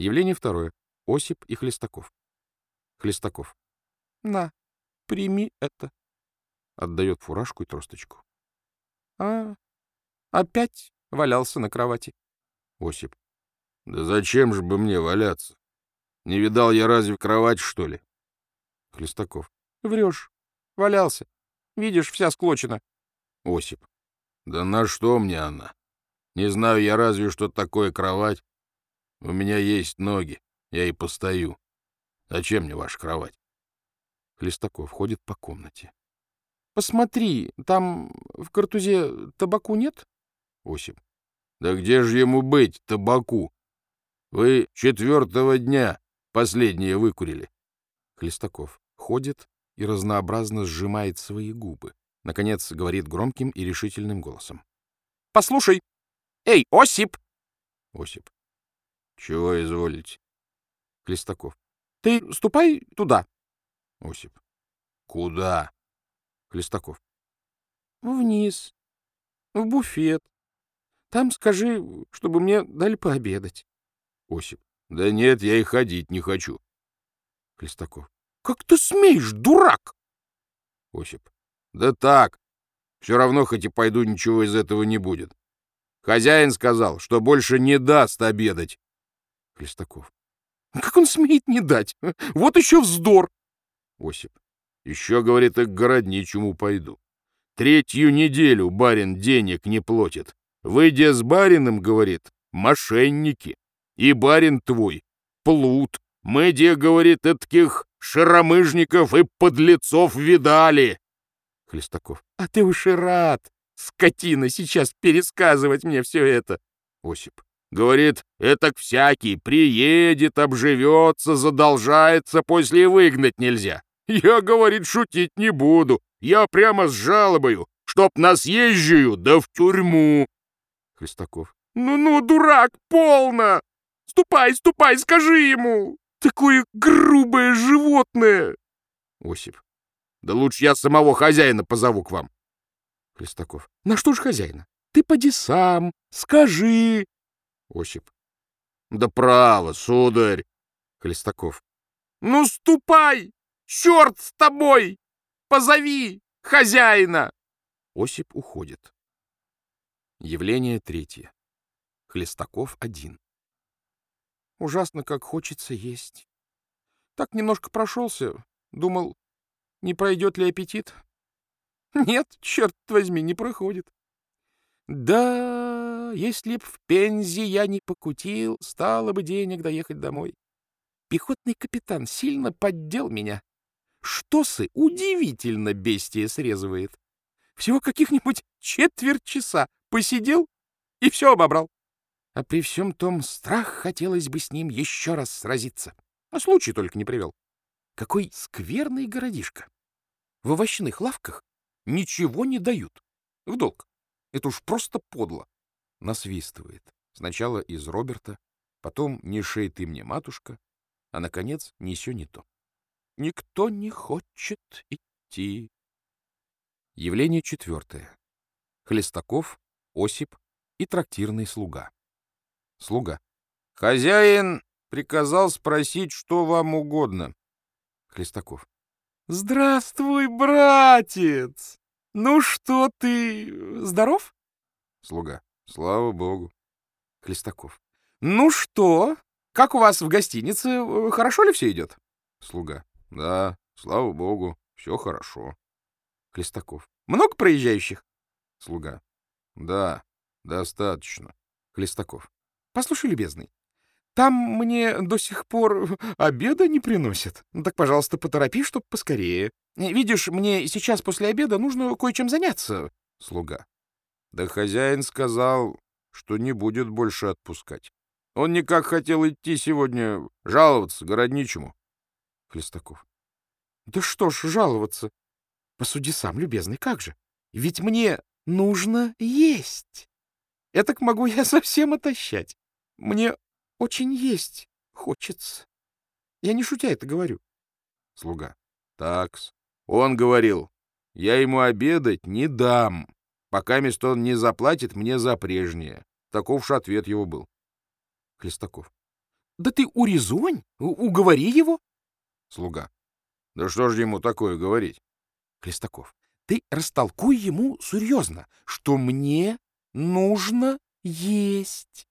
Явление второе. Осип и Хлестаков. Хлестаков. На, прими это. Отдает фуражку и тросточку. А, опять валялся на кровати. Осип. Да зачем же бы мне валяться? Не видал я разве кровать, что ли? Хлестаков. Врешь. Валялся. Видишь, вся склочена. Осип. Да на что мне она? Не знаю я разве, что такое кровать. У меня есть ноги, я и постою. Зачем мне ваша кровать? Хлестаков ходит по комнате. Посмотри, там в картузе табаку нет? Осип. Да где же ему быть, табаку? Вы четвертого дня последнее выкурили. Хлестаков ходит и разнообразно сжимает свои губы. Наконец говорит громким и решительным голосом. — Послушай! Эй, Осип! Осип. — Чего изволите? Хлестаков. — Ты ступай туда. Осип. — Куда? Хлестаков. — Вниз. В буфет. Там скажи, чтобы мне дали пообедать. Осип. — Да нет, я и ходить не хочу. Хлестаков. — Как ты смеешь, дурак? Осип. — Да так. Все равно, хоть и пойду, ничего из этого не будет. Хозяин сказал, что больше не даст обедать. Хлестаков. — Как он смеет не дать? Вот еще вздор! Осип. Еще, говорит, и к городничему пойду. Третью неделю барин денег не платит. Выйдя с барином, говорит, мошенники. И барин твой — плут. Мы, где, говорит, таких шаромыжников и подлецов видали. Хлестаков. А ты уж и рад, скотина, сейчас пересказывать мне все это. Осип. Говорит, это всякий приедет, обживется, задолжается, после выгнать нельзя. Я, говорит, шутить не буду. Я прямо с жалобою, чтоб нас езжую, да в тюрьму. Хлестаков. Ну-ну, дурак, полно! Ступай, ступай, скажи ему! Такое грубое животное! Осип. Да лучше я самого хозяина позову к вам. Хлестаков. На что ж хозяина? Ты поди сам, скажи. Осип. Да право, сударь. Хлестаков. Ну, ступай! Черт с тобой! Позови хозяина!» Осип уходит. Явление третье. Хлестаков один. Ужасно, как хочется есть. Так немножко прошелся, думал, не пройдет ли аппетит. Нет, черт возьми, не проходит. Да, если б в Пензе я не покутил, стало бы денег доехать домой. Пехотный капитан сильно поддел меня. Штосы удивительно бестия срезывает. Всего каких-нибудь четверть часа посидел и все обобрал. А при всем том страх хотелось бы с ним еще раз сразиться. А случай только не привел. Какой скверный городишко. В овощных лавках ничего не дают. В долг. Это уж просто подло. Насвистывает. Сначала из Роберта, потом «Не шей ты мне, матушка», а, наконец, «Не все не то». Никто не хочет идти. Явление четвертое. Хлестаков, Осип и трактирный слуга. Слуга. Хозяин приказал спросить, что вам угодно. Хлестаков. Здравствуй, братец! Ну что ты, здоров? Слуга. Слава богу. Хлестаков. Ну что, как у вас в гостинице? Хорошо ли все идет? Слуга. Да, слава богу, все хорошо. Хлестаков. Много проезжающих? Слуга. Да, достаточно. Хлестаков. Послушай, любезный, там мне до сих пор обеда не приносят. Ну так, пожалуйста, поторопи, чтоб поскорее. Видишь, мне сейчас после обеда нужно кое-чем заняться. Слуга. Да хозяин сказал, что не будет больше отпускать. Он никак хотел идти сегодня жаловаться городничему. Хлестаков. Да что ж жаловаться? Посуди сам, любезный, как же? Ведь мне нужно есть. Этак могу я совсем отощать. Мне очень есть хочется. Я не шутя это говорю. Слуга. Такс. Он говорил, я ему обедать не дам, пока мест он не заплатит мне за прежнее. Таков же ответ его был. Хлестаков. Да ты урезонь, уговори его. Слуга. Да что же ему такое говорить? Хлестаков. Ты растолкуй ему серьезно, что мне нужно есть.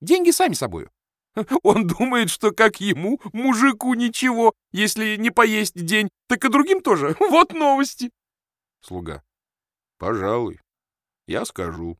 Деньги сами собою. Он думает, что как ему, мужику, ничего, если не поесть день, так и другим тоже. Вот новости. Слуга. Пожалуй. Я скажу.